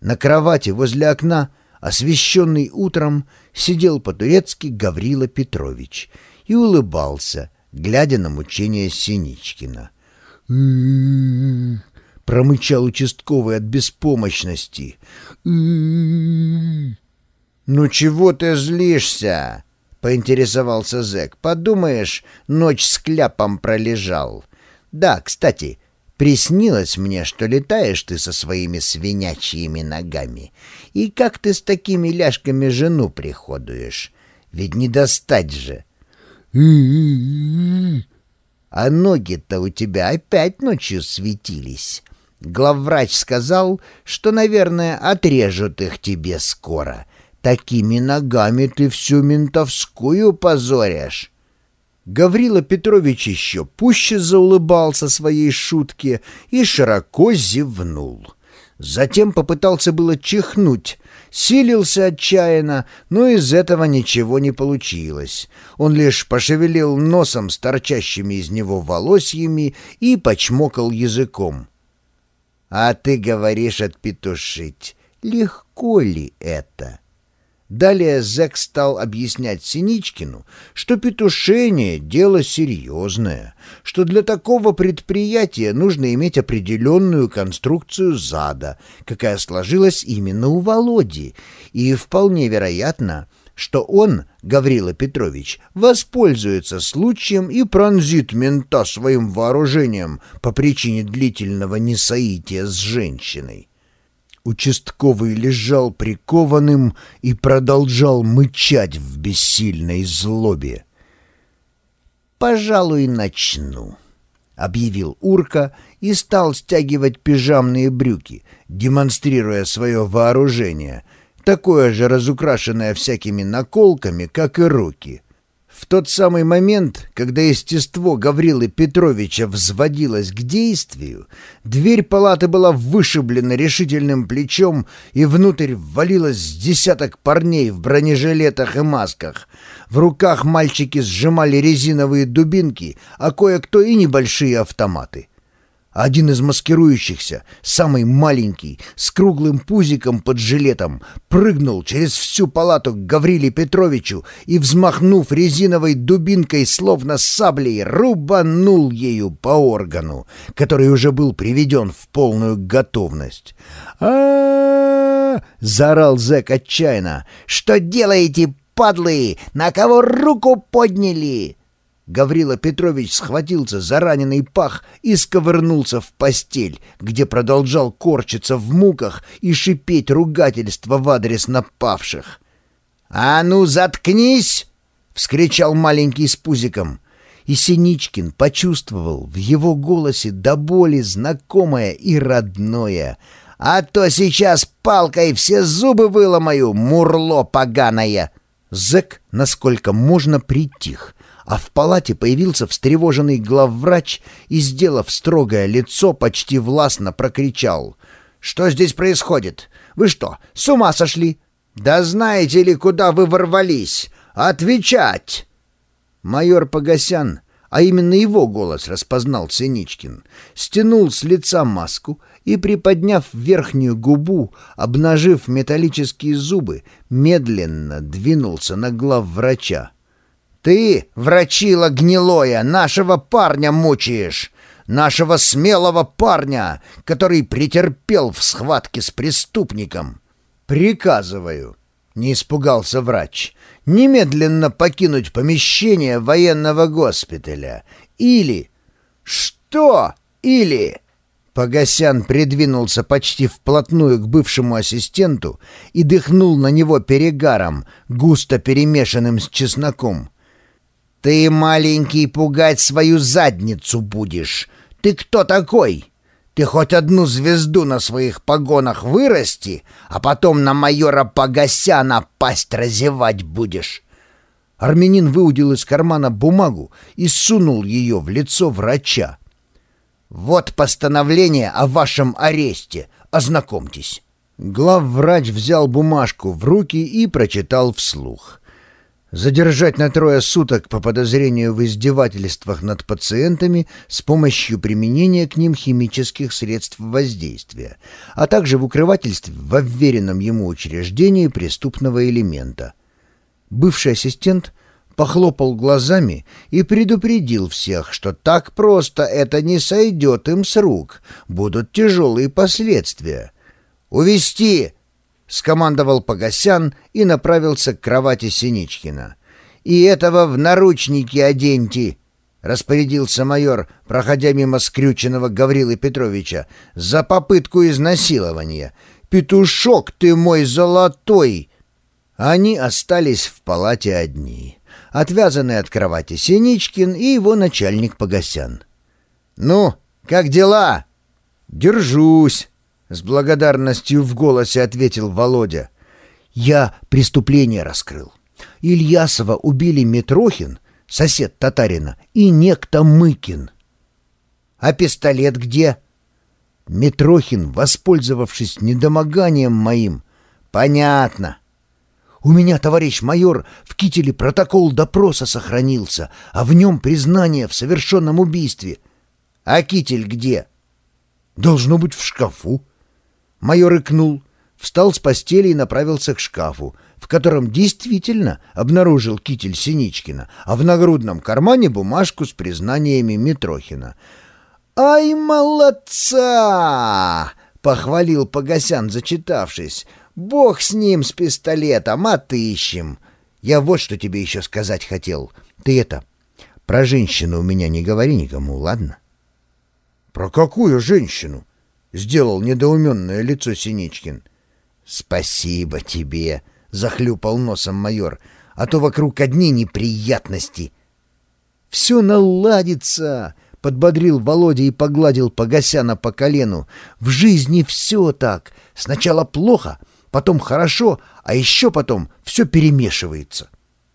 На кровати возле окна, освещенный утром, сидел по-турецки Гаврила Петрович и улыбался, глядя на мучения Синичкина. промычал участковый от беспомощности. «Ну чего ты злишься?» — поинтересовался зэк. «Подумаешь, ночь с кляпом пролежал. Да, кстати, приснилось мне, что летаешь ты со своими свинячьими ногами. И как ты с такими ляжками жену приходуешь? Ведь не достать же!» А ноги-то у тебя опять ночью светились. Главврач сказал, что, наверное, отрежут их тебе скоро. Такими ногами ты всю ментовскую позоришь. Гаврила Петрович еще пуще заулыбался своей шутке и широко зевнул. Затем попытался было чихнуть, силился отчаянно, но из этого ничего не получилось. Он лишь пошевелил носом с торчащими из него волосьями и почмокал языком. «А ты говоришь отпетушить. Легко ли это?» Далее Зэк стал объяснять Синичкину, что петушение — дело серьезное, что для такого предприятия нужно иметь определенную конструкцию зада, какая сложилась именно у Володи, и вполне вероятно, что он, Гаврила Петрович, воспользуется случаем и пронзит мента своим вооружением по причине длительного несоития с женщиной. Участковый лежал прикованным и продолжал мычать в бессильной злобе. «Пожалуй, начну», — объявил Урка и стал стягивать пижамные брюки, демонстрируя свое вооружение, такое же разукрашенное всякими наколками, как и руки — в тот самый момент, когда естество Гаврилы Петровича взводилось к действию, дверь палаты была вышиблена решительным плечом, и внутрь ввалилось десяток парней в бронежилетах и масках. В руках мальчики сжимали резиновые дубинки, а кое-кто и небольшие автоматы. Один из маскирующихся, самый маленький, с круглым пузиком под жилетом, прыгнул через всю палату к Гавриле Петровичу и, взмахнув резиновой дубинкой, словно саблей, рубанул ею по органу, который уже был приведен в полную готовность. а заорал зэк отчаянно. «Что делаете, падлы? На кого руку подняли?» Гаврила Петрович схватился за раненый пах и сковырнулся в постель, где продолжал корчиться в муках и шипеть ругательство в адрес напавших. «А ну, заткнись!» — вскричал маленький с пузиком. И Синичкин почувствовал в его голосе до боли знакомое и родное. «А то сейчас палкой все зубы выломаю, мурло поганое!» Зэк, насколько можно, притих — а в палате появился встревоженный главврач и, сделав строгое лицо, почти властно прокричал. «Что здесь происходит? Вы что, с ума сошли? Да знаете ли, куда вы ворвались? Отвечать!» Майор Погосян, а именно его голос распознал Синичкин, стянул с лица маску и, приподняв верхнюю губу, обнажив металлические зубы, медленно двинулся на главврача. Ты, врачила гнилое, нашего парня мучаешь, нашего смелого парня, который претерпел в схватке с преступником. Приказываю, не испугался врач, немедленно покинуть помещение военного госпиталя. Или... Что? Или... Погосян придвинулся почти вплотную к бывшему ассистенту и дыхнул на него перегаром, густо перемешанным с чесноком. «Ты, маленький, пугать свою задницу будешь. Ты кто такой? Ты хоть одну звезду на своих погонах вырасти, а потом на майора Погосяна пасть разевать будешь». Армянин выудил из кармана бумагу и сунул ее в лицо врача. «Вот постановление о вашем аресте. Ознакомьтесь». Главврач взял бумажку в руки и прочитал вслух. Задержать на трое суток по подозрению в издевательствах над пациентами с помощью применения к ним химических средств воздействия, а также в укрывательстве в вверенном ему учреждении преступного элемента. Бывший ассистент похлопал глазами и предупредил всех, что так просто это не сойдет им с рук, будут тяжелые последствия. «Увести!» — скомандовал Погосян и направился к кровати Синичкина. «И этого в наручники оденьте!» — распорядился майор, проходя мимо скрюченного Гаврилы Петровича, «за попытку изнасилования. Петушок ты мой золотой!» Они остались в палате одни, отвязанный от кровати Синичкин и его начальник Погосян. «Ну, как дела?» «Держусь!» С благодарностью в голосе ответил Володя. «Я преступление раскрыл. Ильясова убили Митрохин, сосед татарина, и некто Мыкин». «А пистолет где?» Митрохин, воспользовавшись недомоганием моим. «Понятно». «У меня, товарищ майор, в кителе протокол допроса сохранился, а в нем признание в совершенном убийстве». «А китель где?» «Должно быть в шкафу». Майор икнул, встал с постели и направился к шкафу, в котором действительно обнаружил китель Синичкина, а в нагрудном кармане бумажку с признаниями Митрохина. «Ай, молодца!» — похвалил Погосян, зачитавшись. «Бог с ним, с пистолетом, отыщем. Я вот что тебе еще сказать хотел. Ты это, про женщину у меня не говори никому, ладно?» «Про какую женщину?» — сделал недоуменное лицо Синичкин. «Спасибо тебе!» — захлюпал носом майор. «А то вокруг одни неприятности!» «Все наладится!» — подбодрил Володя и погладил Погосяна по колену. «В жизни все так. Сначала плохо, потом хорошо, а еще потом все перемешивается».